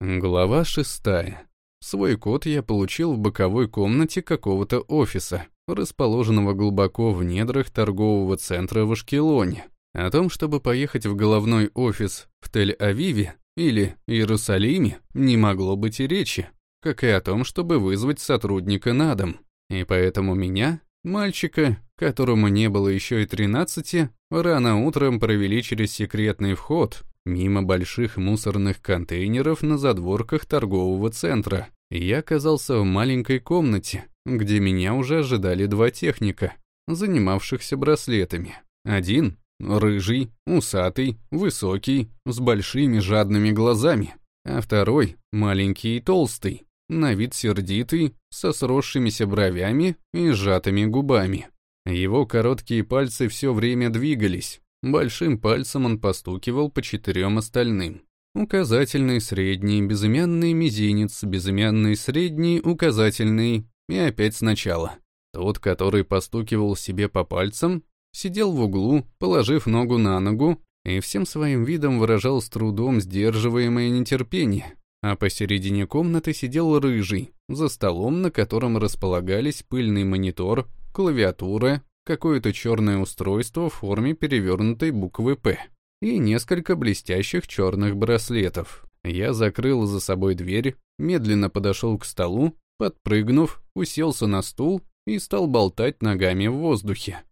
Глава шестая. Свой код я получил в боковой комнате какого-то офиса, расположенного глубоко в недрах торгового центра в Ашкелоне. О том, чтобы поехать в головной офис в Тель-Авиве или Иерусалиме, не могло быть и речи, как и о том, чтобы вызвать сотрудника на дом. И поэтому меня, мальчика, которому не было еще и 13, рано утром провели через секретный вход, мимо больших мусорных контейнеров на задворках торгового центра. Я оказался в маленькой комнате, где меня уже ожидали два техника, занимавшихся браслетами. Один — рыжий, усатый, высокий, с большими жадными глазами, а второй — маленький и толстый, на вид сердитый, со сросшимися бровями и сжатыми губами. Его короткие пальцы все время двигались. Большим пальцем он постукивал по четырем остальным. Указательный, средний, безымянный, мизинец, безымянный, средний, указательный. И опять сначала. Тот, который постукивал себе по пальцам, сидел в углу, положив ногу на ногу, и всем своим видом выражал с трудом сдерживаемое нетерпение. А посередине комнаты сидел рыжий, за столом, на котором располагались пыльный монитор, клавиатура, какое-то черное устройство в форме перевернутой буквы «П» и несколько блестящих черных браслетов. Я закрыл за собой дверь, медленно подошел к столу, подпрыгнув, уселся на стул и стал болтать ногами в воздухе.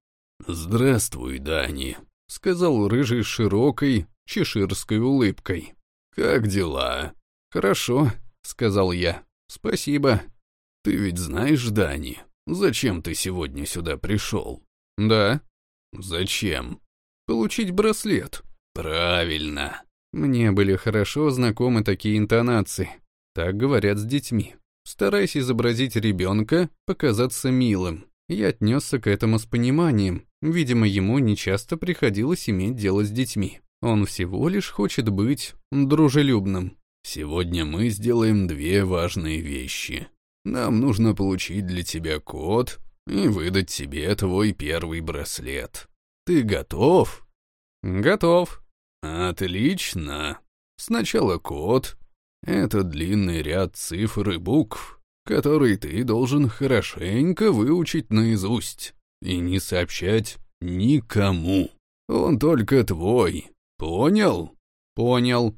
«Здравствуй, Дани», — сказал рыжий широкой, чеширской улыбкой. «Как дела?» «Хорошо», — сказал я. «Спасибо». «Ты ведь знаешь, Дани, зачем ты сегодня сюда пришел?» «Да». «Зачем?» «Получить браслет». «Правильно». Мне были хорошо знакомы такие интонации. Так говорят с детьми. Стараясь изобразить ребенка, показаться милым. Я отнесся к этому с пониманием. Видимо, ему нечасто приходилось иметь дело с детьми. Он всего лишь хочет быть дружелюбным. Сегодня мы сделаем две важные вещи. Нам нужно получить для тебя код и выдать тебе твой первый браслет. Ты готов? Готов. Отлично. Сначала код. Это длинный ряд цифр и букв, который ты должен хорошенько выучить наизусть и не сообщать никому. Он только твой. Понял? Понял.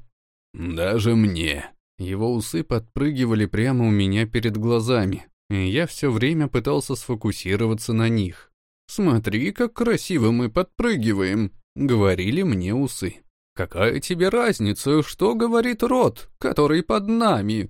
Даже мне. Его усы подпрыгивали прямо у меня перед глазами, и я все время пытался сфокусироваться на них. «Смотри, как красиво мы подпрыгиваем», — говорили мне усы. «Какая тебе разница, что говорит рот, который под нами?»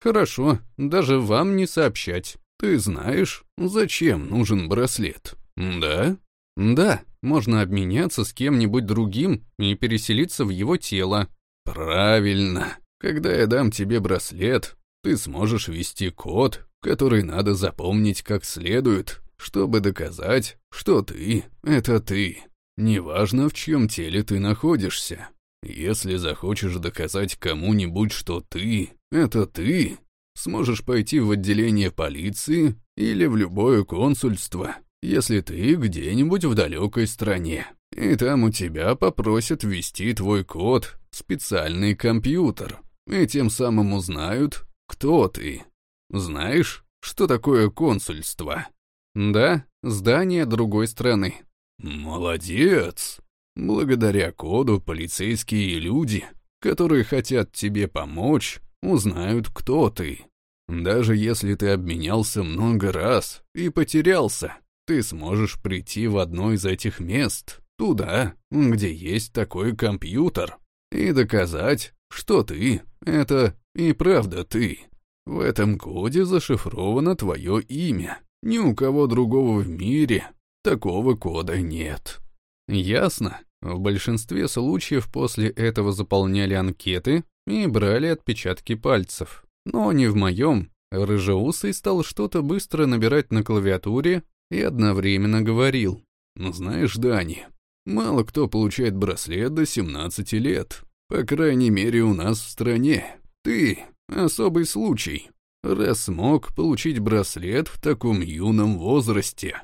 «Хорошо, даже вам не сообщать. Ты знаешь, зачем нужен браслет, да?» «Да, можно обменяться с кем-нибудь другим и переселиться в его тело», «Правильно. Когда я дам тебе браслет, ты сможешь ввести код, который надо запомнить как следует, чтобы доказать, что ты — это ты. Неважно, в чьем теле ты находишься. Если захочешь доказать кому-нибудь, что ты — это ты, сможешь пойти в отделение полиции или в любое консульство, если ты где-нибудь в далекой стране. И там у тебя попросят ввести твой код в специальный компьютер, и тем самым узнают, кто ты. Знаешь, что такое консульство? Да, здание другой страны. Молодец. Благодаря коду полицейские люди, которые хотят тебе помочь, узнают, кто ты. Даже если ты обменялся много раз и потерялся, ты сможешь прийти в одно из этих мест Туда, где есть такой компьютер. И доказать, что ты — это и правда ты. В этом коде зашифровано твое имя. Ни у кого другого в мире такого кода нет. Ясно. В большинстве случаев после этого заполняли анкеты и брали отпечатки пальцев. Но не в моем. Рыжеусый стал что-то быстро набирать на клавиатуре и одновременно говорил. «Ну знаешь, Дани, Мало кто получает браслет до 17 лет. По крайней мере, у нас в стране. Ты — особый случай. Раз смог получить браслет в таком юном возрасте.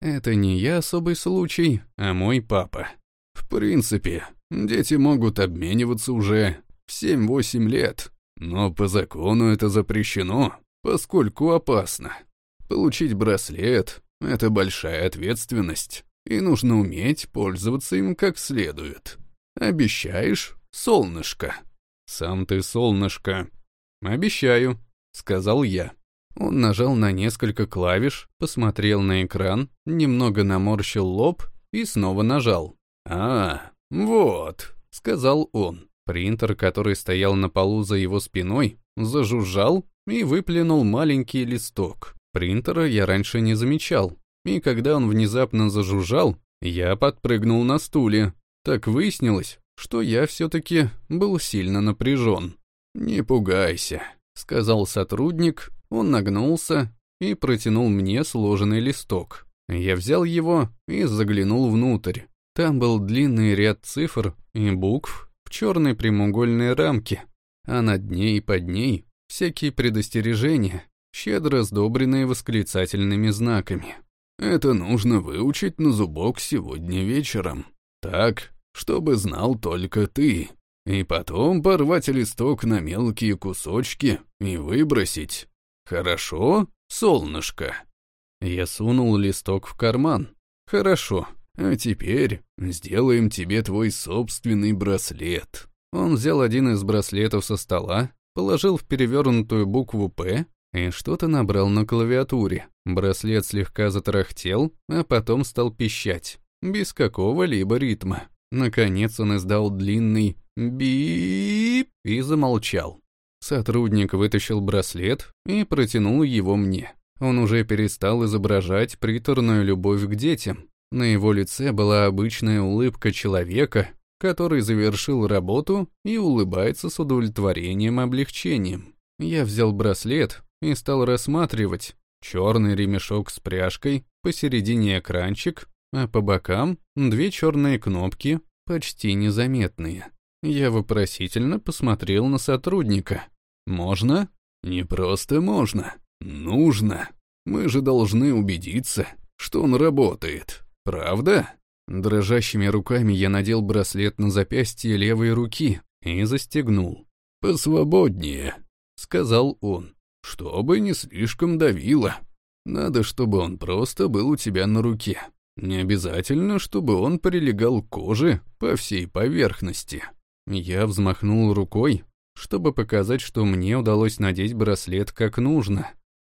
Это не я особый случай, а мой папа. В принципе, дети могут обмениваться уже в 7-8 лет. Но по закону это запрещено, поскольку опасно. Получить браслет — это большая ответственность, и нужно уметь пользоваться им как следует. Обещаешь, солнышко?» «Сам ты солнышко». «Обещаю», — сказал я. Он нажал на несколько клавиш, посмотрел на экран, немного наморщил лоб и снова нажал. «А, вот», — сказал он. Принтер, который стоял на полу за его спиной, зажужжал и выплюнул маленький листок. Принтера я раньше не замечал, и когда он внезапно зажужжал, я подпрыгнул на стуле. Так выяснилось, что я все-таки был сильно напряжен. «Не пугайся», — сказал сотрудник, он нагнулся и протянул мне сложенный листок. Я взял его и заглянул внутрь. Там был длинный ряд цифр и букв в черной прямоугольной рамке, а над ней и под ней всякие предостережения, щедро сдобренные восклицательными знаками. «Это нужно выучить на зубок сегодня вечером. Так, чтобы знал только ты. И потом порвать листок на мелкие кусочки и выбросить. Хорошо, солнышко?» Я сунул листок в карман. «Хорошо, а теперь сделаем тебе твой собственный браслет». Он взял один из браслетов со стола, положил в перевернутую букву «П» и что-то набрал на клавиатуре. Браслет слегка затарахтел, а потом стал пищать, без какого-либо ритма. Наконец он издал длинный «бип» и замолчал. Сотрудник вытащил браслет и протянул его мне. Он уже перестал изображать приторную любовь к детям. На его лице была обычная улыбка человека, который завершил работу и улыбается с удовлетворением облегчением. Я взял браслет и стал рассматривать черный ремешок с пряжкой, посередине экранчик, а по бокам две черные кнопки, почти незаметные. Я вопросительно посмотрел на сотрудника. Можно? Не просто можно. Нужно. Мы же должны убедиться, что он работает. Правда? Дрожащими руками я надел браслет на запястье левой руки и застегнул. «Посвободнее», — сказал он, — «чтобы не слишком давило. Надо, чтобы он просто был у тебя на руке. Не обязательно, чтобы он прилегал к коже по всей поверхности». Я взмахнул рукой, чтобы показать, что мне удалось надеть браслет как нужно.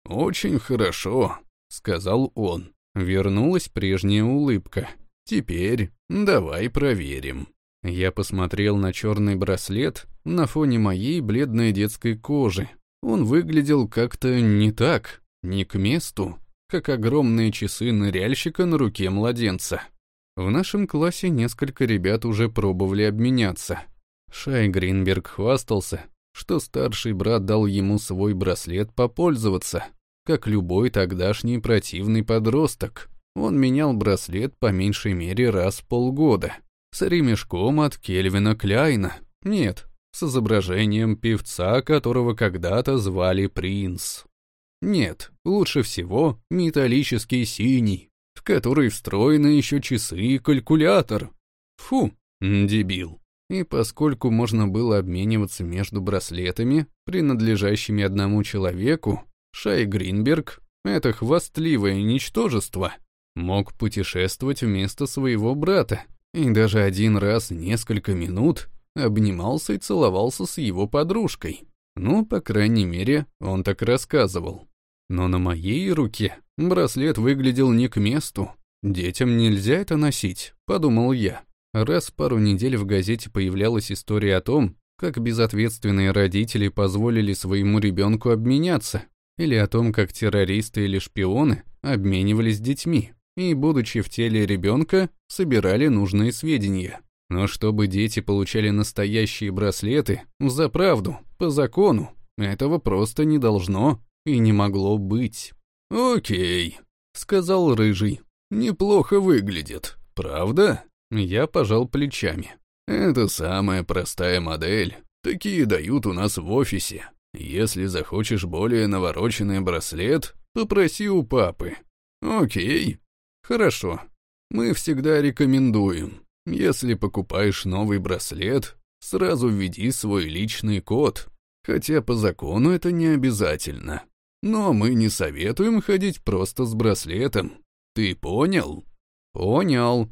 «Очень хорошо», — сказал он. Вернулась прежняя улыбка. «Теперь давай проверим». Я посмотрел на черный браслет на фоне моей бледной детской кожи. Он выглядел как-то не так, не к месту, как огромные часы ныряльщика на руке младенца. В нашем классе несколько ребят уже пробовали обменяться — Шай Гринберг хвастался, что старший брат дал ему свой браслет попользоваться, как любой тогдашний противный подросток. Он менял браслет по меньшей мере раз в полгода. С ремешком от Кельвина Кляйна. Нет, с изображением певца, которого когда-то звали Принц. Нет, лучше всего металлический синий, в который встроены еще часы и калькулятор. Фу, дебил. И поскольку можно было обмениваться между браслетами, принадлежащими одному человеку, Шай Гринберг, это хвастливое ничтожество, мог путешествовать вместо своего брата, и даже один раз несколько минут обнимался и целовался с его подружкой. Ну, по крайней мере, он так рассказывал. Но на моей руке браслет выглядел не к месту. Детям нельзя это носить, подумал я. Раз в пару недель в газете появлялась история о том, как безответственные родители позволили своему ребенку обменяться, или о том, как террористы или шпионы обменивались детьми и, будучи в теле ребенка, собирали нужные сведения. Но чтобы дети получали настоящие браслеты, за правду, по закону, этого просто не должно и не могло быть. «Окей», — сказал Рыжий, — «неплохо выглядит, правда?» Я пожал плечами. «Это самая простая модель. Такие дают у нас в офисе. Если захочешь более навороченный браслет, попроси у папы». «Окей. Хорошо. Мы всегда рекомендуем. Если покупаешь новый браслет, сразу введи свой личный код. Хотя по закону это не обязательно. Но мы не советуем ходить просто с браслетом. Ты понял? Понял.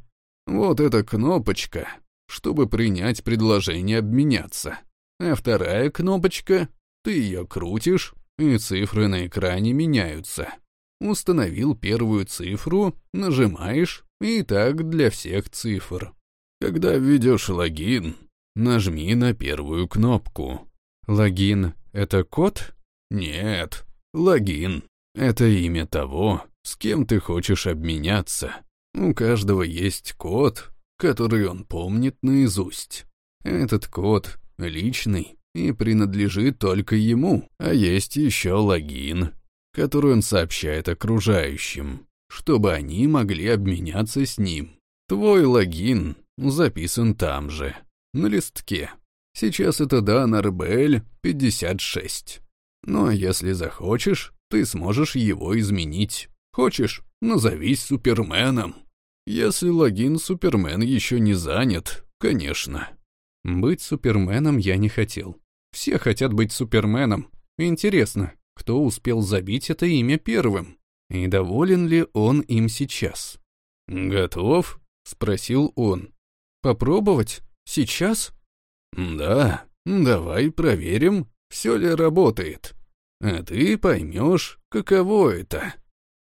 Вот эта кнопочка, чтобы принять предложение обменяться. А вторая кнопочка, ты ее крутишь, и цифры на экране меняются. Установил первую цифру, нажимаешь, и так для всех цифр. Когда введешь логин, нажми на первую кнопку. Логин — это код? Нет, логин — это имя того, с кем ты хочешь обменяться. У каждого есть код, который он помнит наизусть. Этот код личный и принадлежит только ему, а есть еще логин, который он сообщает окружающим, чтобы они могли обменяться с ним. Твой логин записан там же, на листке. Сейчас это Дан Арбель 56. Но если захочешь, ты сможешь его изменить. Хочешь, назовись Суперменом. Если логин Супермен еще не занят, конечно. Быть Суперменом я не хотел. Все хотят быть Суперменом. Интересно, кто успел забить это имя первым? И доволен ли он им сейчас? «Готов?» — спросил он. «Попробовать? Сейчас?» «Да, давай проверим, все ли работает. А ты поймешь, каково это».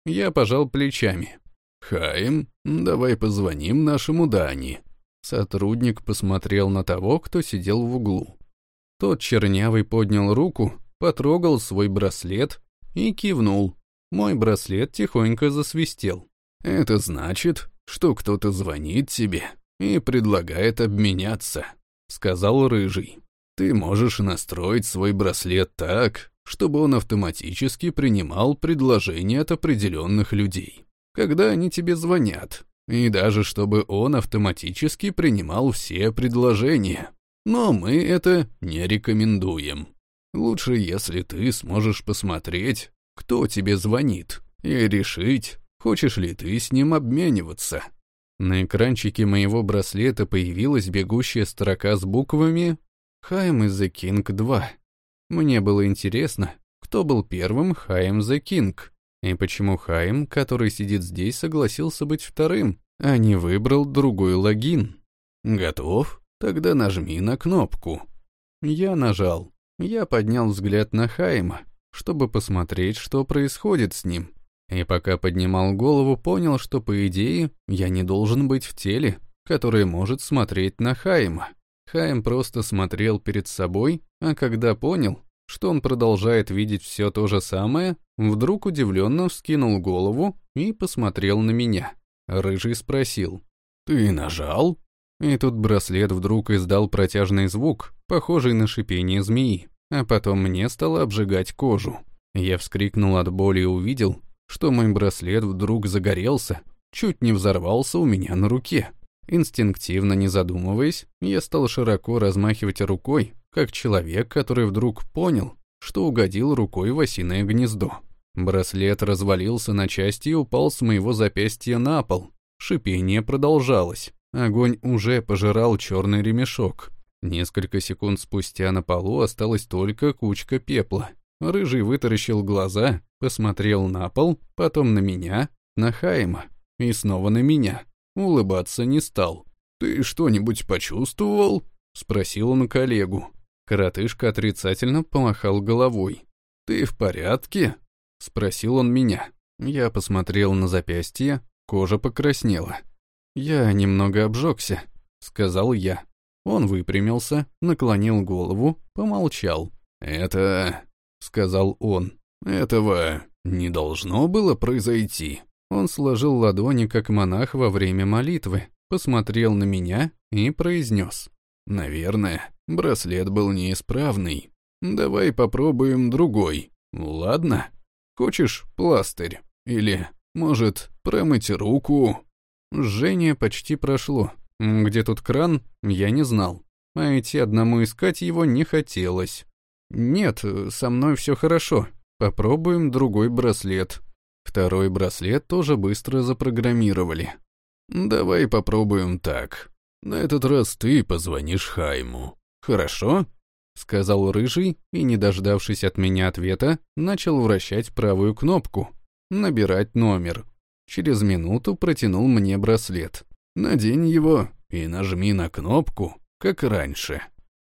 Я пожал плечами. «Хайм, давай позвоним нашему Дани». Сотрудник посмотрел на того, кто сидел в углу. Тот чернявый поднял руку, потрогал свой браслет и кивнул. Мой браслет тихонько засвистел. «Это значит, что кто-то звонит тебе и предлагает обменяться», — сказал Рыжий. «Ты можешь настроить свой браслет так, чтобы он автоматически принимал предложения от определенных людей, когда они тебе звонят, и даже чтобы он автоматически принимал все предложения. Но мы это не рекомендуем. Лучше, если ты сможешь посмотреть, кто тебе звонит, и решить, хочешь ли ты с ним обмениваться. На экранчике моего браслета появилась бегущая строка с буквами «Хайм из The King 2». Мне было интересно, кто был первым Хайм the King, и почему Хайм, который сидит здесь, согласился быть вторым, а не выбрал другой логин. Готов? Тогда нажми на кнопку. Я нажал. Я поднял взгляд на Хайма, чтобы посмотреть, что происходит с ним. И пока поднимал голову, понял, что, по идее, я не должен быть в теле, которое может смотреть на Хайма. Хайм просто смотрел перед собой, а когда понял, что он продолжает видеть все то же самое, вдруг удивленно вскинул голову и посмотрел на меня. Рыжий спросил. «Ты нажал?» И тут браслет вдруг издал протяжный звук, похожий на шипение змеи, а потом мне стало обжигать кожу. Я вскрикнул от боли и увидел, что мой браслет вдруг загорелся, чуть не взорвался у меня на руке. Инстинктивно не задумываясь, я стал широко размахивать рукой, как человек, который вдруг понял, что угодил рукой в осиное гнездо. Браслет развалился на части и упал с моего запястья на пол. Шипение продолжалось. Огонь уже пожирал черный ремешок. Несколько секунд спустя на полу осталась только кучка пепла. Рыжий вытаращил глаза, посмотрел на пол, потом на меня, на Хайма и снова на меня. Улыбаться не стал. «Ты что-нибудь почувствовал?» — спросил он коллегу. Коротышка отрицательно помахал головой. «Ты в порядке?» — спросил он меня. Я посмотрел на запястье, кожа покраснела. «Я немного обжегся», — сказал я. Он выпрямился, наклонил голову, помолчал. «Это...» — сказал он. «Этого не должно было произойти». Он сложил ладони, как монах во время молитвы, посмотрел на меня и произнес. «Наверное, браслет был неисправный. Давай попробуем другой, ладно? Хочешь пластырь? Или, может, промыть руку?» Жжение почти прошло. Где тут кран, я не знал. А идти одному искать его не хотелось. «Нет, со мной все хорошо. Попробуем другой браслет», Второй браслет тоже быстро запрограммировали. «Давай попробуем так. На этот раз ты позвонишь Хайму. Хорошо?» — сказал Рыжий и, не дождавшись от меня ответа, начал вращать правую кнопку, набирать номер. Через минуту протянул мне браслет. «Надень его и нажми на кнопку, как раньше».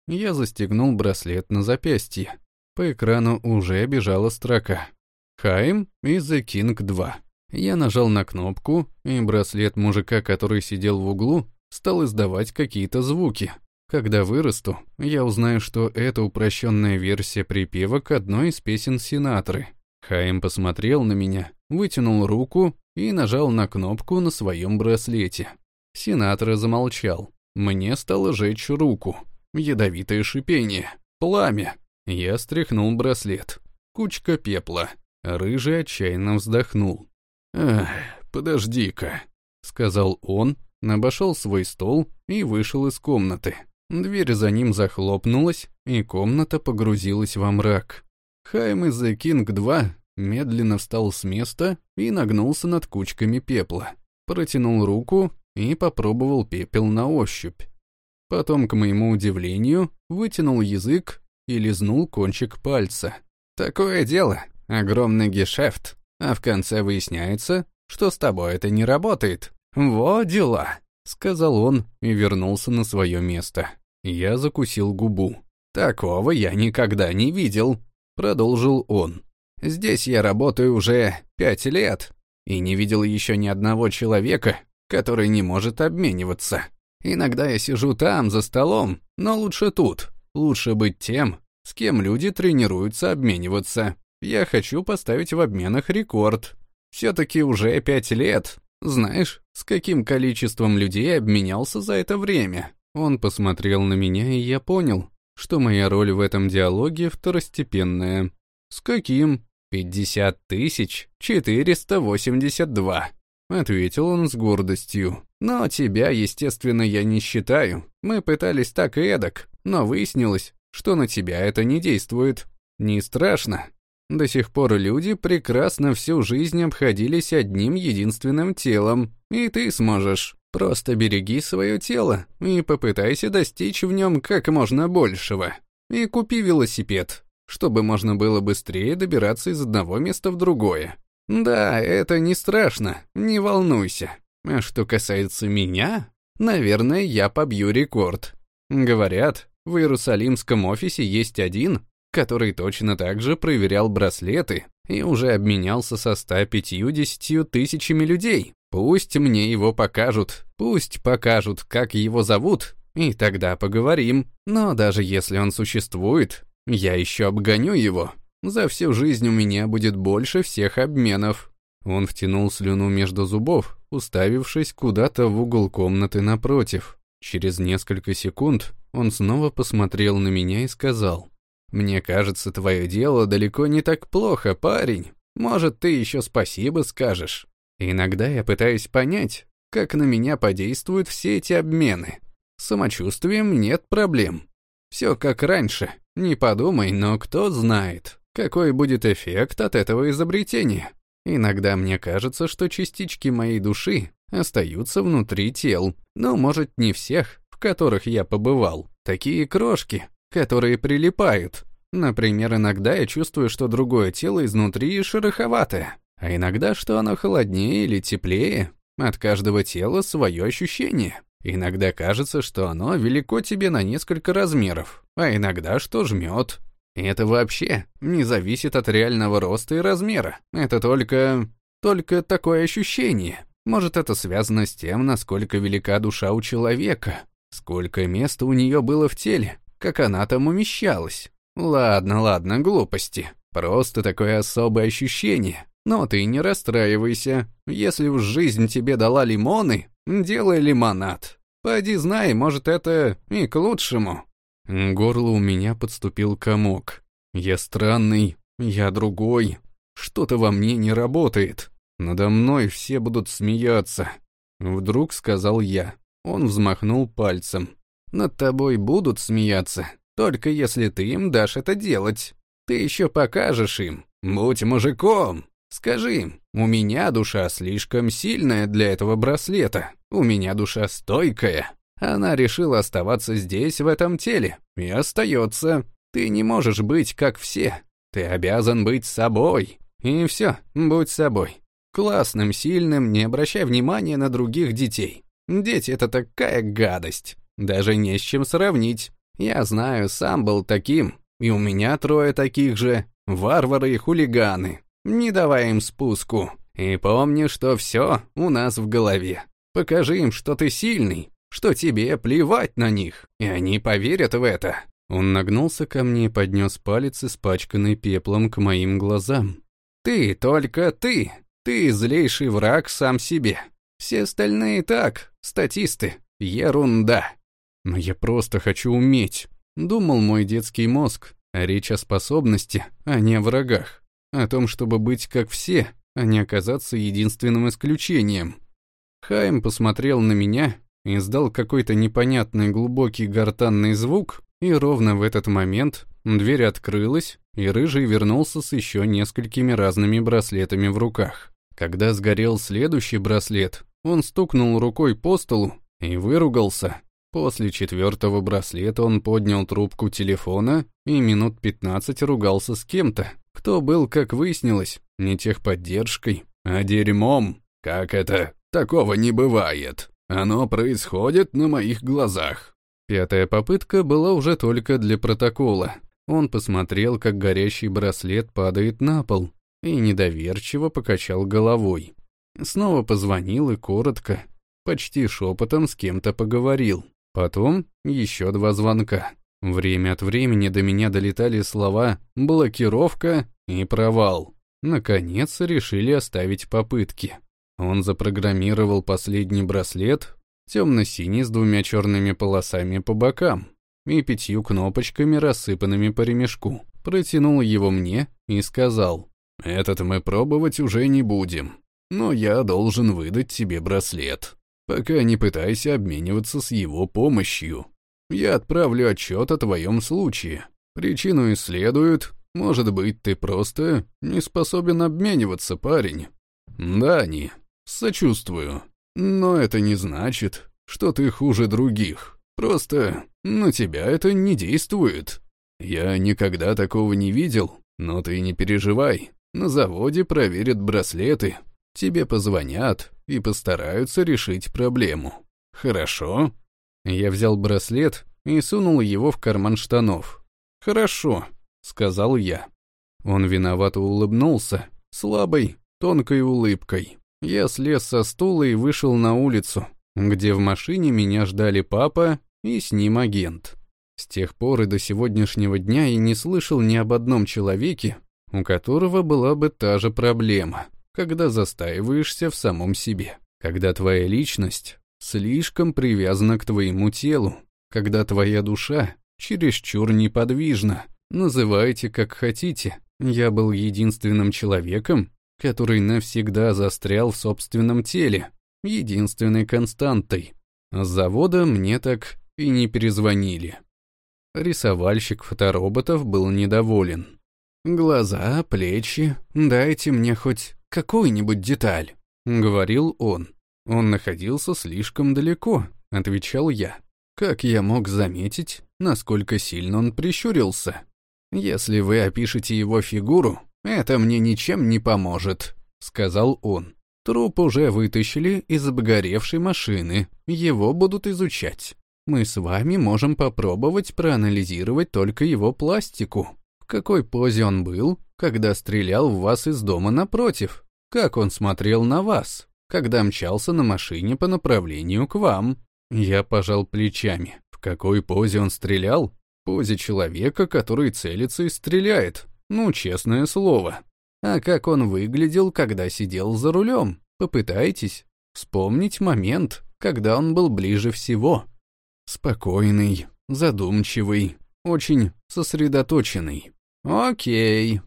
Я застегнул браслет на запястье. По экрану уже бежала строка. «Хайм и The King 2». Я нажал на кнопку, и браслет мужика, который сидел в углу, стал издавать какие-то звуки. Когда вырасту, я узнаю, что это упрощенная версия припева к одной из песен Синатры. Хайм посмотрел на меня, вытянул руку и нажал на кнопку на своем браслете. Синатра замолчал. Мне стало жечь руку. Ядовитое шипение. Пламя. Я стряхнул браслет. Кучка пепла. Рыжий отчаянно вздохнул. «Эх, подожди-ка», — сказал он, обошел свой стол и вышел из комнаты. Дверь за ним захлопнулась, и комната погрузилась во мрак. Хайм из The King 2 медленно встал с места и нагнулся над кучками пепла. Протянул руку и попробовал пепел на ощупь. Потом, к моему удивлению, вытянул язык и лизнул кончик пальца. «Такое дело, огромный гешефт, а в конце выясняется, что с тобой это не работает. Во дела!» — сказал он и вернулся на свое место. Я закусил губу. «Такого я никогда не видел», — продолжил он. «Здесь я работаю уже пять лет и не видел еще ни одного человека, который не может обмениваться. Иногда я сижу там, за столом, но лучше тут. Лучше быть тем, с кем люди тренируются обмениваться. Я хочу поставить в обменах рекорд. Все-таки уже пять лет. Знаешь, с каким количеством людей обменялся за это время? Он посмотрел на меня, и я понял, что моя роль в этом диалоге второстепенная. С каким? «Пятьдесят тысяч четыреста восемьдесят два», — ответил он с гордостью. «Но тебя, естественно, я не считаю. Мы пытались так и эдак, но выяснилось, что на тебя это не действует. Не страшно. До сих пор люди прекрасно всю жизнь обходились одним единственным телом, и ты сможешь. Просто береги свое тело и попытайся достичь в нем как можно большего. И купи велосипед, чтобы можно было быстрее добираться из одного места в другое. Да, это не страшно, не волнуйся. А что касается меня, наверное, я побью рекорд. Говорят, в Иерусалимском офисе есть один, который точно так же проверял браслеты и уже обменялся со 150 тысячами людей. Пусть мне его покажут, пусть покажут, как его зовут, и тогда поговорим. Но даже если он существует, я еще обгоню его. За всю жизнь у меня будет больше всех обменов. Он втянул слюну между зубов, уставившись куда-то в угол комнаты напротив. Через несколько секунд он снова посмотрел на меня и сказал, «Мне кажется, твое дело далеко не так плохо, парень. Может, ты еще спасибо скажешь». Иногда я пытаюсь понять, как на меня подействуют все эти обмены. С самочувствием нет проблем. Все как раньше. Не подумай, но кто знает, какой будет эффект от этого изобретения. Иногда мне кажется, что частички моей души остаются внутри тел, но, может, не всех, в которых я побывал. Такие крошки, которые прилипают. Например, иногда я чувствую, что другое тело изнутри шероховатое. А иногда, что оно холоднее или теплее. От каждого тела свое ощущение. Иногда кажется, что оно велико тебе на несколько размеров, а иногда, что жмет. это вообще не зависит от реального роста и размера. Это только... только такое ощущение. Может, это связано с тем, насколько велика душа у человека, сколько места у нее было в теле, как она там умещалась. Ладно, ладно, глупости. Просто такое особое ощущение, но ты не расстраивайся. Если уж жизнь тебе дала лимоны, делай лимонад. Пойди знай, может, это и к лучшему. Горло у меня подступил комок. Я странный, я другой. Что-то во мне не работает. Надо мной все будут смеяться. Вдруг сказал я. Он взмахнул пальцем. Над тобой будут смеяться, только если ты им дашь это делать. Ты еще покажешь им. Будь мужиком. Скажи им, у меня душа слишком сильная для этого браслета. У меня душа стойкая. Она решила оставаться здесь, в этом теле, и остается. Ты не можешь быть как все. Ты обязан быть собой. И все, будь собой. Классным, сильным, не обращай внимания на других детей. Дети — это такая гадость. Даже не с чем сравнить. Я знаю, сам был таким, и у меня трое таких же. Варвары и хулиганы. Не давай им спуску. И помни, что все у нас в голове. Покажи им, что ты сильный, что тебе плевать на них, и они поверят в это. Он нагнулся ко мне и поднес палец, испачканный пеплом, к моим глазам. «Ты, только ты! Ты злейший враг сам себе. Все остальные так, статисты, ерунда!» «Но я просто хочу уметь», — думал мой детский мозг, речь о способности, а не о врагах. О том, чтобы быть как все, а не оказаться единственным исключением. Хайм посмотрел на меня, издал какой-то непонятный глубокий гортанный звук и ровно в этот момент дверь открылась, и Рыжий вернулся с еще несколькими разными браслетами в руках. Когда сгорел следующий браслет, он стукнул рукой по столу и выругался. После четвертого браслета он поднял трубку телефона и минут 15 ругался с кем-то, кто был, как выяснилось, не техподдержкой, а дерьмом. Как это? Такого не бывает. Оно происходит на моих глазах. Пятая попытка была уже только для протокола. Он посмотрел, как горящий браслет падает на пол, и недоверчиво покачал головой. Снова позвонил и коротко, почти шепотом с кем-то поговорил. Потом еще два звонка. Время от времени до меня долетали слова «блокировка» и «провал». Наконец решили оставить попытки. Он запрограммировал последний браслет, темно-синий с двумя черными полосами по бокам и пятью кнопочками, рассыпанными по ремешку. Протянул его мне и сказал, «Этот мы пробовать уже не будем, но я должен выдать тебе браслет. Пока не пытайся обмениваться с его помощью. Я отправлю отчет о твоем случае. Причину исследуют, может быть, ты просто не способен обмениваться, парень. Да, не, сочувствую. Но это не значит, что ты хуже других. Просто на тебя это не действует. Я никогда такого не видел, но ты не переживай. На заводе проверят браслеты, тебе позвонят и постараются решить проблему. Хорошо? Я взял браслет и сунул его в карман штанов. Хорошо, сказал я. Он виновато улыбнулся, слабой, тонкой улыбкой. Я слез со стула и вышел на улицу, где в машине меня ждали папа и с ним агент. С тех пор и до сегодняшнего дня я не слышал ни об одном человеке, у которого была бы та же проблема, когда застаиваешься в самом себе, когда твоя личность слишком привязана к твоему телу, когда твоя душа чересчур неподвижна. Называйте как хотите. Я был единственным человеком, который навсегда застрял в собственном теле, единственной константой. С завода мне так и не перезвонили. Рисовальщик фотороботов был недоволен. «Глаза, плечи, дайте мне хоть какую-нибудь деталь», — говорил он. «Он находился слишком далеко», — отвечал я. «Как я мог заметить, насколько сильно он прищурился? Если вы опишете его фигуру, «Это мне ничем не поможет», — сказал он. «Труп уже вытащили из обгоревшей машины, его будут изучать. Мы с вами можем попробовать проанализировать только его пластику. В какой позе он был, когда стрелял в вас из дома напротив? Как он смотрел на вас, когда мчался на машине по направлению к вам?» Я пожал плечами. В какой позе он стрелял? Позе человека, который целится и стреляет. Ну, честное слово. А как он выглядел, когда сидел за рулем? Попытайтесь вспомнить момент, когда он был ближе всего. Спокойный, задумчивый, очень сосредоточенный. Окей.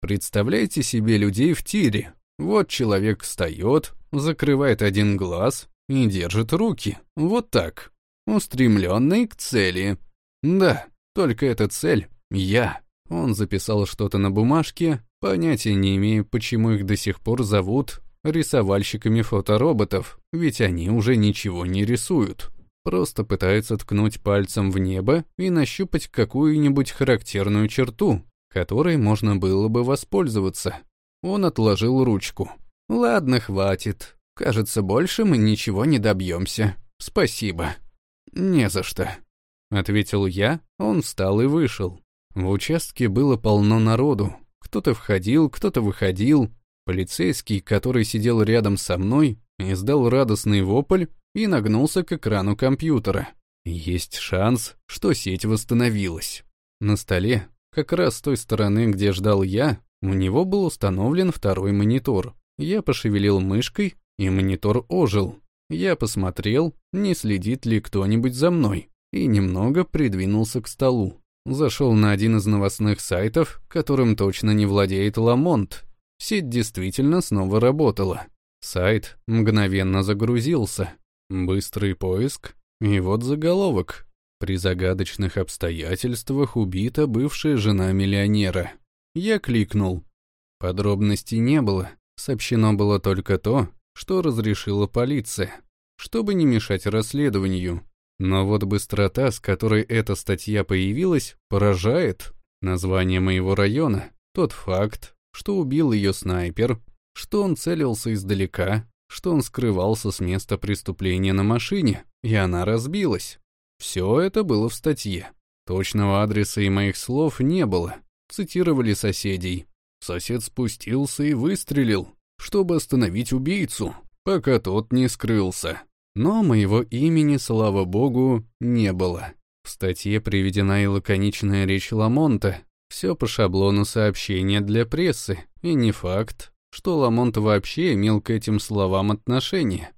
Представляете себе людей в тире. Вот человек встает, закрывает один глаз и держит руки. Вот так. Устремленный к цели. Да, только эта цель — я. Он записал что-то на бумажке, понятия не имея, почему их до сих пор зовут рисовальщиками фотороботов, ведь они уже ничего не рисуют. Просто пытается ткнуть пальцем в небо и нащупать какую-нибудь характерную черту, которой можно было бы воспользоваться. Он отложил ручку. «Ладно, хватит. Кажется, больше мы ничего не добьемся. Спасибо». «Не за что», — ответил я, он встал и вышел. В участке было полно народу. Кто-то входил, кто-то выходил. Полицейский, который сидел рядом со мной, издал радостный вопль и нагнулся к экрану компьютера. Есть шанс, что сеть восстановилась. На столе, как раз с той стороны, где ждал я, у него был установлен второй монитор. Я пошевелил мышкой, и монитор ожил. Я посмотрел, не следит ли кто-нибудь за мной, и немного придвинулся к столу. Зашел на один из новостных сайтов, которым точно не владеет Ламонт. Сеть действительно снова работала. Сайт мгновенно загрузился. Быстрый поиск, и вот заголовок. При загадочных обстоятельствах убита бывшая жена миллионера. Я кликнул. Подробностей не было. Сообщено было только то, что разрешила полиция, чтобы не мешать расследованию. Но вот быстрота, с которой эта статья появилась, поражает. Название моего района, тот факт, что убил ее снайпер, что он целился издалека, что он скрывался с места преступления на машине, и она разбилась. Все это было в статье. Точного адреса и моих слов не было. Цитировали соседей. Сосед спустился и выстрелил, чтобы остановить убийцу, пока тот не скрылся. Но моего имени, слава богу, не было. В статье приведена и лаконичная речь Ламонта. Все по шаблону сообщения для прессы, и не факт, что Ламонт вообще имел к этим словам отношение.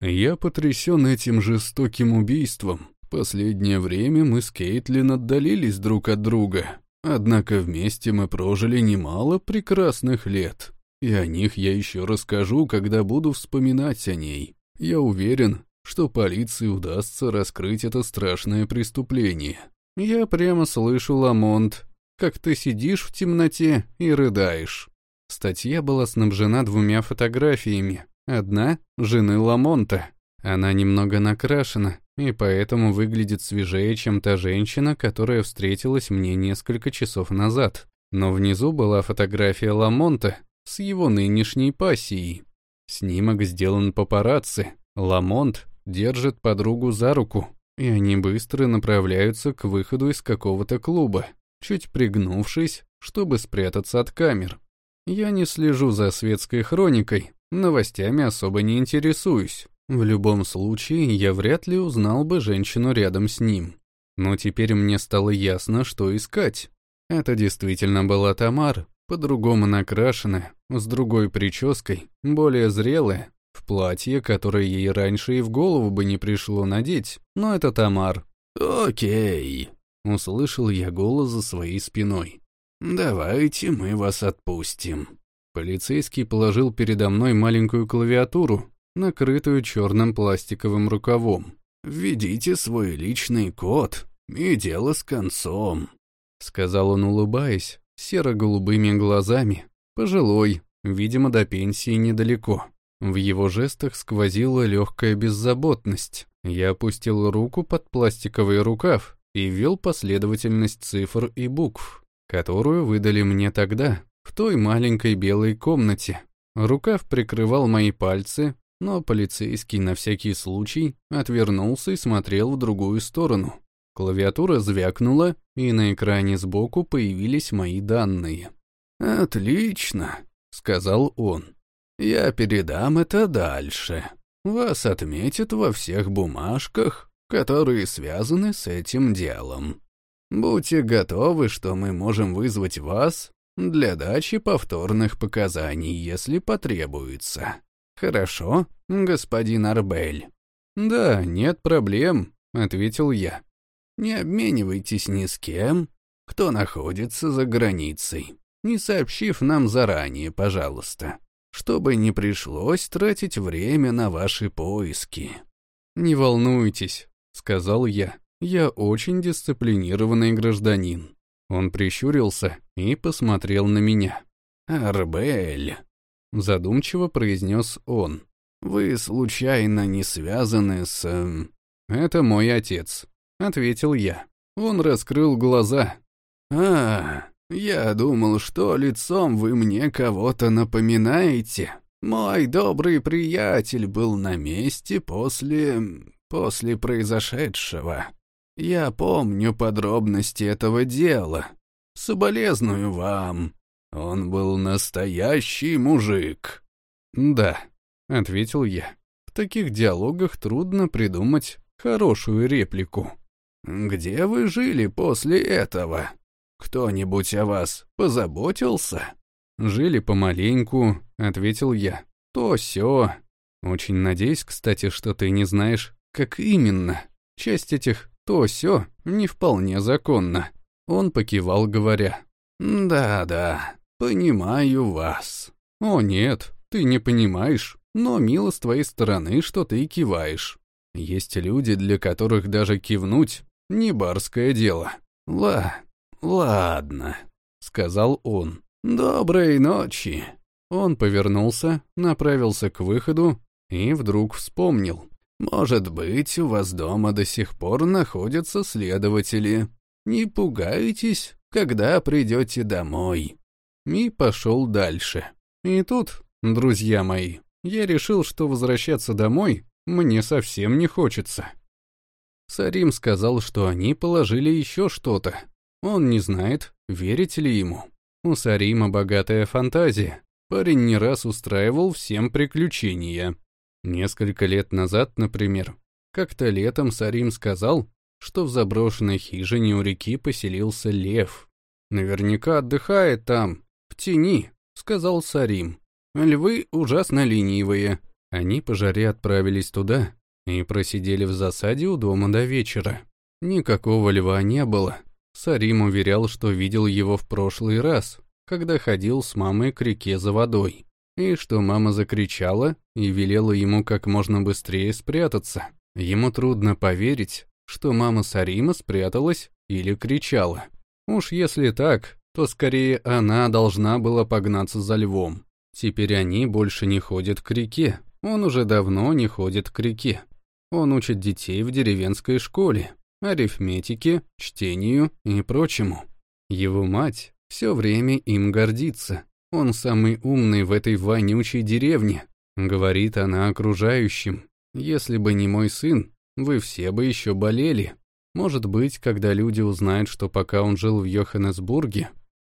Я потрясен этим жестоким убийством. Последнее время мы с Кейтлин отдалились друг от друга, однако вместе мы прожили немало прекрасных лет, и о них я еще расскажу, когда буду вспоминать о ней. Я уверен, что полиции удастся раскрыть это страшное преступление. Я прямо слышу, Ламонт, как ты сидишь в темноте и рыдаешь. Статья была снабжена двумя фотографиями. Одна — жены Ламонта. Она немного накрашена, и поэтому выглядит свежее, чем та женщина, которая встретилась мне несколько часов назад. Но внизу была фотография Ламонта с его нынешней пассией. Снимок сделан папарацци. Ламонт держит подругу за руку, и они быстро направляются к выходу из какого-то клуба, чуть пригнувшись, чтобы спрятаться от камер. Я не слежу за светской хроникой, новостями особо не интересуюсь. В любом случае, я вряд ли узнал бы женщину рядом с ним. Но теперь мне стало ясно, что искать. Это действительно была Тамар, по-другому накрашенная, с другой прической, более зрелая, в платье, которое ей раньше и в голову бы не пришло надеть, но это Тамар. «Окей», — услышал я голос за своей спиной. «Давайте мы вас отпустим». Полицейский положил передо мной маленькую клавиатуру, накрытую черным пластиковым рукавом. «Введите свой личный код, и дело с концом», — сказал он, улыбаясь, серо-голубыми глазами, пожилой, видимо, до пенсии недалеко. В его жестах сквозила легкая беззаботность. Я опустил руку под пластиковый рукав и ввел последовательность цифр и букв, которую выдали мне тогда, в той маленькой белой комнате. Рукав прикрывал мои пальцы, но полицейский на всякий случай отвернулся и смотрел в другую сторону. Клавиатура звякнула, и на экране сбоку появились мои данные. «Отлично», — сказал он. «Я передам это дальше. Вас отметят во всех бумажках, которые связаны с этим делом. Будьте готовы, что мы можем вызвать вас для дачи повторных показаний, если потребуется. Хорошо, господин Арбель?» «Да, нет проблем», — ответил я. Не обменивайтесь ни с кем, кто находится за границей, не сообщив нам заранее, пожалуйста, чтобы не пришлось тратить время на ваши поиски». «Не волнуйтесь», — сказал я, — «я очень дисциплинированный гражданин». Он прищурился и посмотрел на меня. «Арбель», — задумчиво произнес он, — «вы случайно не связаны с... Эм, это мой отец», — ответил я. Он раскрыл глаза. «А, я думал, что лицом вы мне кого-то напоминаете. Мой добрый приятель был на месте после... после произошедшего. Я помню подробности этого дела. Соболезную вам. Он был настоящий мужик». «Да», — ответил я. «В таких диалогах трудно придумать хорошую реплику». «Где вы жили после этого? Кто-нибудь о вас позаботился?» «Жили помаленьку», — ответил я. «То сё. Очень надеюсь, кстати, что ты не знаешь, как именно. Часть этих «то сё» не вполне законна». Он покивал, говоря. «Да-да, понимаю вас». «О нет, ты не понимаешь, но мило с твоей стороны, что ты киваешь. Есть люди, для которых даже кивнуть — не барское дело». «Ла... ладно», — сказал он. «Доброй ночи». Он повернулся, направился к выходу и вдруг вспомнил. «Может быть, у вас дома до сих пор находятся следователи. Не пугайтесь, когда придете домой». И пошел дальше. И тут, друзья мои, я решил, что возвращаться домой мне совсем не хочется. Сарим сказал, что они положили еще что-то. Он не знает, верить ли ему. У Сарима богатая фантазия. Парень не раз устраивал всем приключения. Несколько лет назад, например, как-то летом Сарим сказал, что в заброшенной хижине у реки поселился лев. Наверняка отдыхает там, в тени, сказал Сарим. Львы ужасно ленивые. Они по жаре отправились туда и просидели в засаде у дома до вечера. Никакого льва не было, Сарим уверял, что видел его в прошлый раз, когда ходил с мамой к реке за водой, и что мама закричала и велела ему как можно быстрее спрятаться. Ему трудно поверить, что мама Сарима спряталась или кричала. Уж если так, то скорее она должна была погнаться за львом. Теперь они больше не ходят к реке. Он уже давно не ходит к реке. Он учит детей в деревенской школе, арифметике, чтению и прочему. Его мать все время им гордится. Он самый умный в этой вонючей деревне, говорит она окружающим. Если бы не мой сын, вы все бы еще болели. Может быть, когда люди узнают, что пока он жил в Йоханнесбурге,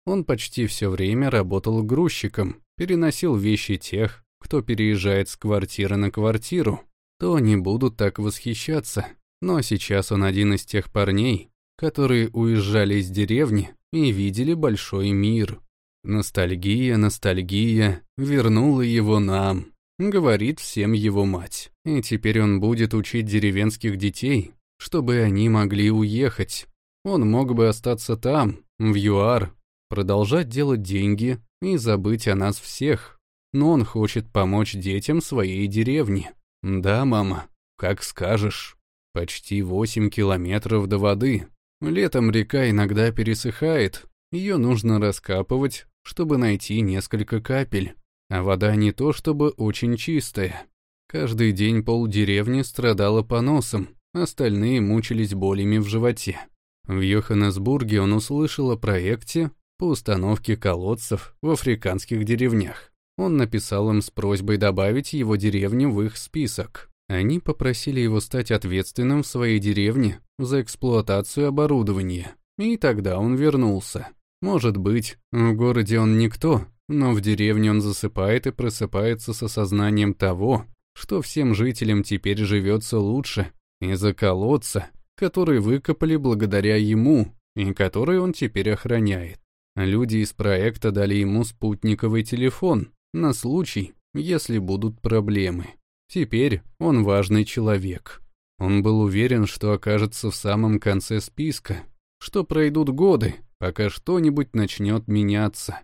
он почти все время работал грузчиком, переносил вещи тех, кто переезжает с квартиры на квартиру, то они будут так восхищаться, но сейчас он один из тех парней, которые уезжали из деревни и видели большой мир. Ностальгия, ностальгия вернула его нам, говорит всем его мать. И теперь он будет учить деревенских детей, чтобы они могли уехать. Он мог бы остаться там, в ЮАР, продолжать делать деньги и забыть о нас всех. Но он хочет помочь детям своей деревни. Да, мама, как скажешь. Почти 8 километров до воды. Летом река иногда пересыхает, ее нужно раскапывать, чтобы найти несколько капель. А вода не то чтобы очень чистая. Каждый день полдеревни страдала поносом, остальные мучились болями в животе. В Йоханнесбурге он услышал о проекте по установке колодцев в африканских деревнях. Он написал им с просьбой добавить его деревню в их список. Они попросили его стать ответственным в своей деревне за эксплуатацию оборудования, и тогда он вернулся. Может быть, в городе он никто, но в деревне он засыпает и просыпается с осознанием того, что всем жителям теперь живется лучше из-за колодца, который выкопали благодаря ему и который он теперь охраняет. Люди из проекта дали ему спутниковый телефон на случай, если будут проблемы. Теперь он важный человек. Он был уверен, что окажется в самом конце списка, что пройдут годы, пока что-нибудь начнет меняться.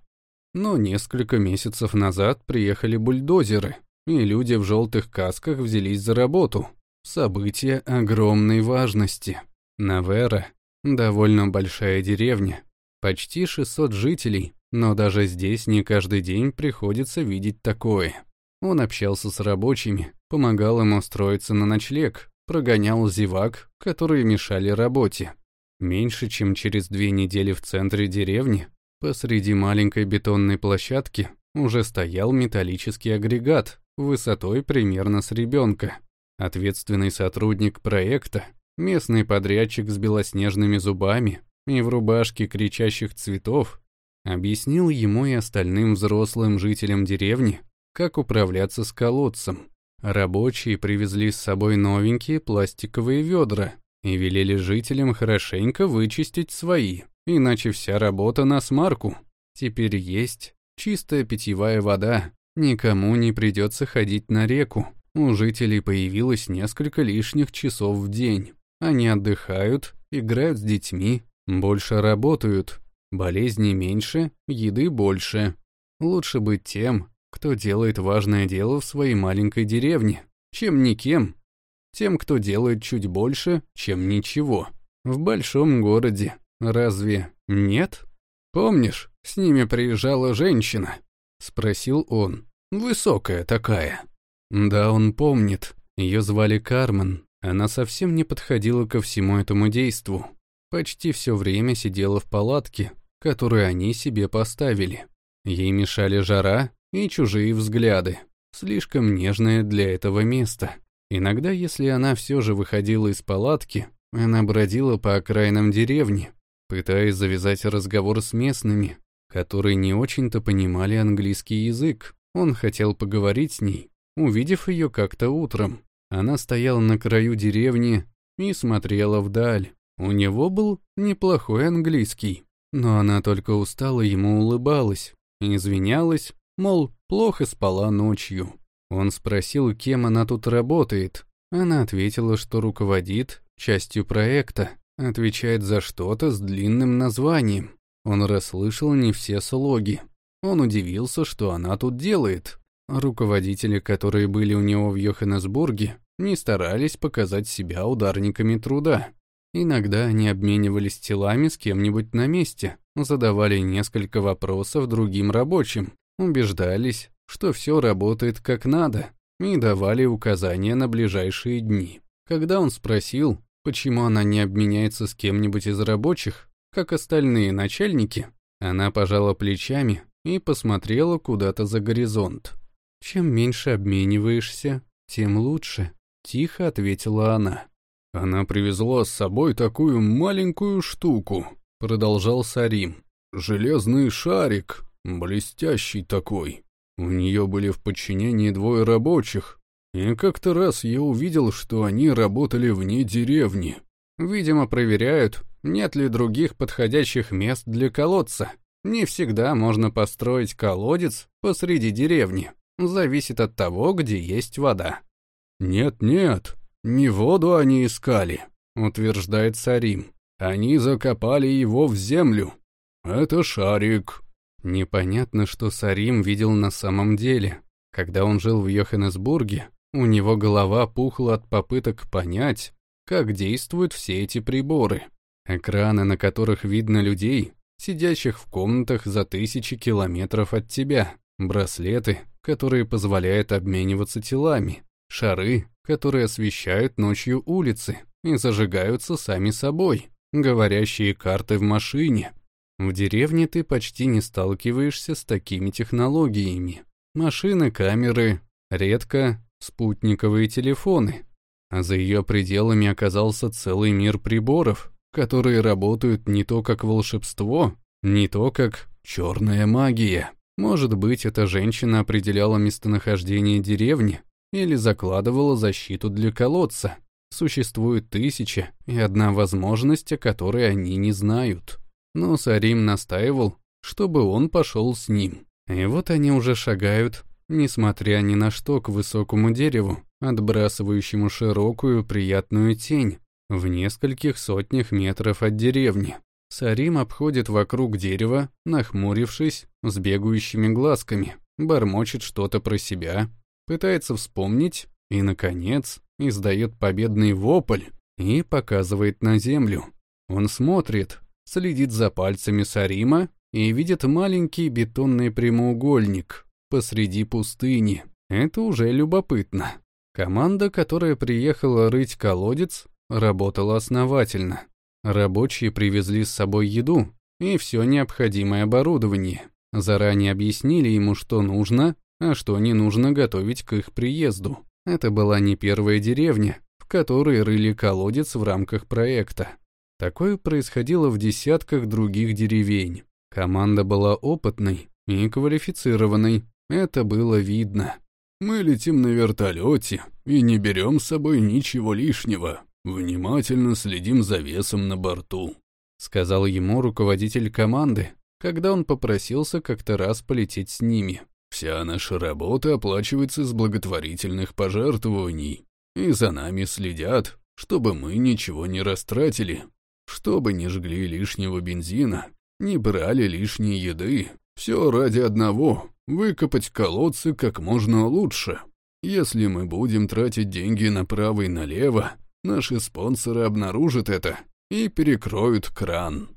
Но несколько месяцев назад приехали бульдозеры, и люди в желтых касках взялись за работу. Событие огромной важности. Навера — довольно большая деревня, почти 600 жителей, но даже здесь не каждый день приходится видеть такое. Он общался с рабочими, помогал им устроиться на ночлег, прогонял зевак, которые мешали работе. Меньше чем через две недели в центре деревни, посреди маленькой бетонной площадки, уже стоял металлический агрегат высотой примерно с ребенка. Ответственный сотрудник проекта, местный подрядчик с белоснежными зубами и в рубашке кричащих цветов, объяснил ему и остальным взрослым жителям деревни, как управляться с колодцем. Рабочие привезли с собой новенькие пластиковые ведра и велели жителям хорошенько вычистить свои, иначе вся работа на смарку. Теперь есть чистая питьевая вода, никому не придется ходить на реку. У жителей появилось несколько лишних часов в день. Они отдыхают, играют с детьми, больше работают. Болезней меньше, еды больше. Лучше быть тем, кто делает важное дело в своей маленькой деревне, чем никем. Тем, кто делает чуть больше, чем ничего. В большом городе. Разве нет? Помнишь, с ними приезжала женщина? Спросил он. Высокая такая. Да, он помнит. Ее звали Кармен. Она совсем не подходила ко всему этому действу. Почти все время сидела в палатке, которую они себе поставили. Ей мешали жара и чужие взгляды, слишком нежные для этого места. Иногда, если она все же выходила из палатки, она бродила по окраинам деревни, пытаясь завязать разговор с местными, которые не очень-то понимали английский язык. Он хотел поговорить с ней, увидев ее как-то утром. Она стояла на краю деревни и смотрела вдаль. У него был неплохой английский, но она только устала ему улыбалась, извинялась, мол, плохо спала ночью. Он спросил, кем она тут работает. Она ответила, что руководит частью проекта, отвечает за что-то с длинным названием. Он расслышал не все слоги. Он удивился, что она тут делает. Руководители, которые были у него в Йоханнесбурге, не старались показать себя ударниками труда. Иногда они обменивались телами с кем-нибудь на месте, задавали несколько вопросов другим рабочим, убеждались, что все работает как надо, и давали указания на ближайшие дни. Когда он спросил, почему она не обменяется с кем-нибудь из рабочих, как остальные начальники, она пожала плечами и посмотрела куда-то за горизонт. «Чем меньше обмениваешься, тем лучше», — тихо ответила она. «Она привезла с собой такую маленькую штуку», — продолжал Сарим. «Железный шарик, блестящий такой. У нее были в подчинении двое рабочих, и как-то раз я увидел, что они работали вне деревни. Видимо, проверяют, нет ли других подходящих мест для колодца. Не всегда можно построить колодец посреди деревни. Зависит от того, где есть вода. «Нет-нет», «Не воду они искали», — утверждает Сарим. «Они закопали его в землю. Это шарик». Непонятно, что Сарим видел на самом деле. Когда он жил в Йоханнесбурге, у него голова пухла от попыток понять, как действуют все эти приборы. Экраны, на которых видно людей, сидящих в комнатах за тысячи километров от тебя. Браслеты, которые позволяют обмениваться телами. Шары, которые освещают ночью улицы и зажигаются сами собой, говорящие карты в машине. В деревне ты почти не сталкиваешься с такими технологиями. Машины, камеры, редко спутниковые телефоны. А за ее пределами оказался целый мир приборов, которые работают не то как волшебство, не то как черная магия. Может быть, эта женщина определяла местонахождение деревни, или закладывала защиту для колодца. Существует тысяча и одна возможность, о которой они не знают. Но Сарим настаивал, чтобы он пошел с ним. И вот они уже шагают, несмотря ни на что, к высокому дереву, отбрасывающему широкую приятную тень в нескольких сотнях метров от деревни. Сарим обходит вокруг дерева, нахмурившись, с бегающими глазками, бормочет что-то про себя, пытается вспомнить и, наконец, издает победный вопль и показывает на землю. Он смотрит, следит за пальцами Сарима и видит маленький бетонный прямоугольник посреди пустыни. Это уже любопытно. Команда, которая приехала рыть колодец, работала основательно. Рабочие привезли с собой еду и все необходимое оборудование. Заранее объяснили ему, что нужно, а что не нужно готовить к их приезду. Это была не первая деревня, в которой рыли колодец в рамках проекта. Такое происходило в десятках других деревень. Команда была опытной и квалифицированной, это было видно. Мы летим на вертолете и не берем с собой ничего лишнего. Внимательно следим за весом на борту», — сказал ему руководитель команды, когда он попросился как-то раз полететь с ними. «Вся наша работа оплачивается из благотворительных пожертвований, и за нами следят, чтобы мы ничего не растратили, чтобы не жгли лишнего бензина, не брали лишней еды. Все ради одного выкопать колодцы как можно лучше. Если мы будем тратить деньги направо и налево, наши спонсоры обнаружат это и перекроют кран.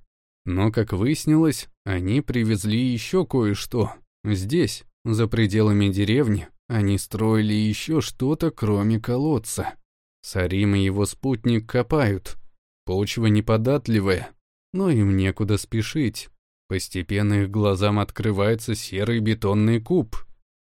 Но, как выяснилось, они привезли еще кое-что. Здесь, за пределами деревни, они строили еще что-то, кроме колодца. Сарим и его спутник копают. Почва неподатливая, но им некуда спешить. Постепенно их глазам открывается серый бетонный куб.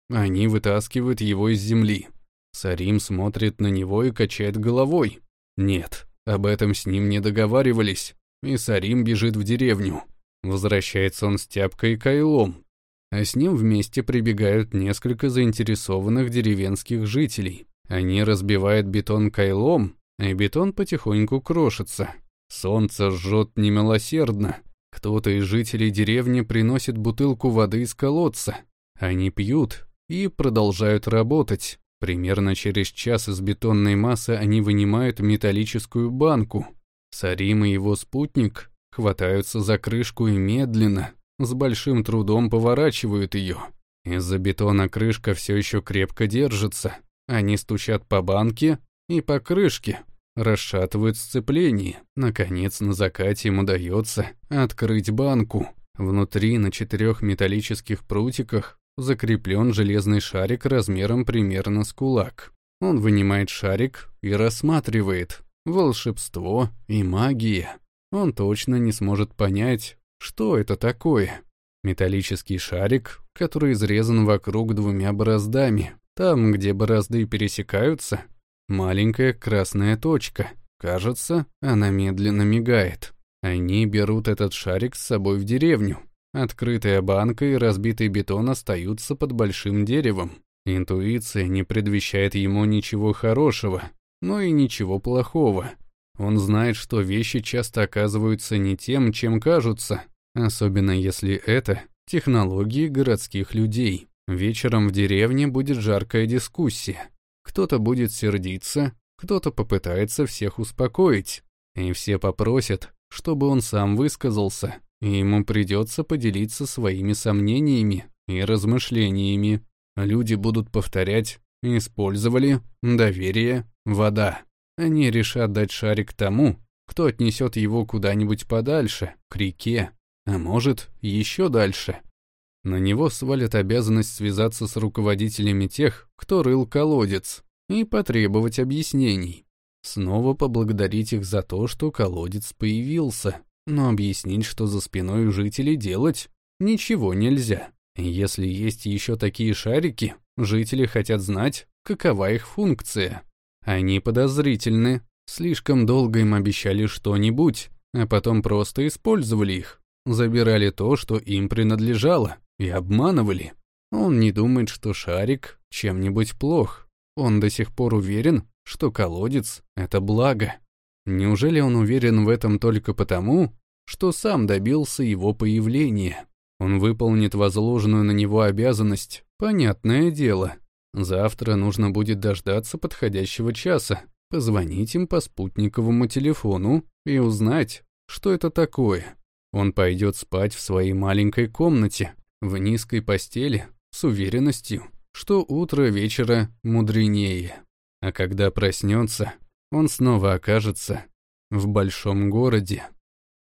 Они вытаскивают его из земли. Сарим смотрит на него и качает головой. Нет, об этом с ним не договаривались. И Сарим бежит в деревню. Возвращается он с тяпкой и кайлом. А с ним вместе прибегают несколько заинтересованных деревенских жителей. Они разбивают бетон кайлом, и бетон потихоньку крошится. Солнце жжет немилосердно. Кто-то из жителей деревни приносит бутылку воды из колодца. Они пьют и продолжают работать. Примерно через час из бетонной массы они вынимают металлическую банку. Сарим и его спутник хватаются за крышку и медленно, с большим трудом поворачивают ее. Из-за бетона крышка все еще крепко держится. Они стучат по банке и по крышке, расшатывают сцепление. Наконец, на закате им удается открыть банку. Внутри на четырех металлических прутиках закреплен железный шарик размером примерно с кулак. Он вынимает шарик и рассматривает. Волшебство и магия. Он точно не сможет понять, что это такое. Металлический шарик, который изрезан вокруг двумя бороздами. Там, где борозды пересекаются, Маленькая красная точка. Кажется, она медленно мигает. Они берут этот шарик с собой в деревню. Открытая банка и разбитый бетон остаются под большим деревом. Интуиция не предвещает ему ничего хорошего, но и ничего плохого. Он знает, что вещи часто оказываются не тем, чем кажутся, особенно если это технологии городских людей. Вечером в деревне будет жаркая дискуссия. Кто-то будет сердиться, кто-то попытается всех успокоить, и все попросят, чтобы он сам высказался, и ему придется поделиться своими сомнениями и размышлениями. Люди будут повторять «использовали», «доверие», «вода». Они решат дать шарик тому, кто отнесет его куда-нибудь подальше, к реке, а может, еще дальше. На него свалят обязанность связаться с руководителями тех, кто рыл колодец, и потребовать объяснений. Снова поблагодарить их за то, что колодец появился, но объяснить, что за спиной у жителей делать, ничего нельзя. Если есть еще такие шарики, жители хотят знать, какова их функция. Они подозрительны, слишком долго им обещали что-нибудь, а потом просто использовали их, забирали то, что им принадлежало, и обманывали. Он не думает, что шарик чем-нибудь плох. Он до сих пор уверен, что колодец — это благо. Неужели он уверен в этом только потому, что сам добился его появления? Он выполнит возложенную на него обязанность, понятное дело. Завтра нужно будет дождаться подходящего часа, позвонить им по спутниковому телефону и узнать, что это такое. Он пойдет спать в своей маленькой комнате, в низкой постели с уверенностью, что утро вечера мудренее. А когда проснется, он снова окажется в большом городе.